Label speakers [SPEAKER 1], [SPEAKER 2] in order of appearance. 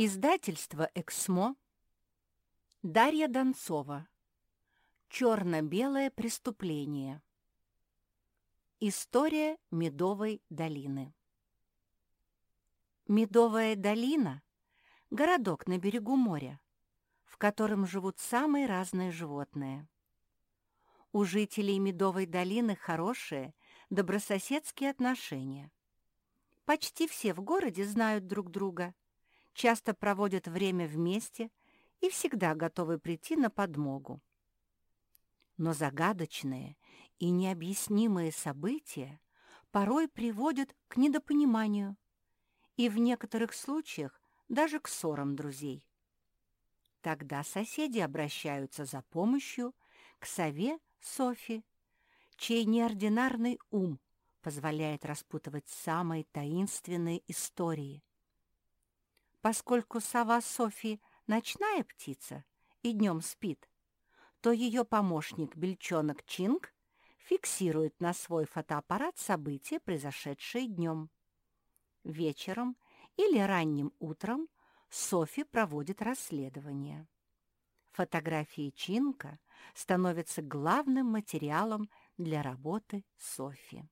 [SPEAKER 1] Издательство «Эксмо», Дарья Донцова, «Черно-белое преступление», История Медовой долины. Медовая долина – городок на берегу моря, в котором живут самые разные животные. У жителей Медовой долины хорошие, добрососедские отношения. Почти все в городе знают друг друга – часто проводят время вместе и всегда готовы прийти на подмогу. Но загадочные и необъяснимые события порой приводят к недопониманию и в некоторых случаях даже к ссорам друзей. Тогда соседи обращаются за помощью к сове Софи, чей неординарный ум позволяет распутывать самые таинственные истории, Поскольку сова Софи ночная птица и днем спит, то ее помощник Бельчонок Чинг фиксирует на свой фотоаппарат события, произошедшие днем. Вечером или ранним утром Софи проводит расследование. Фотографии Чинка становятся главным материалом для работы Софи.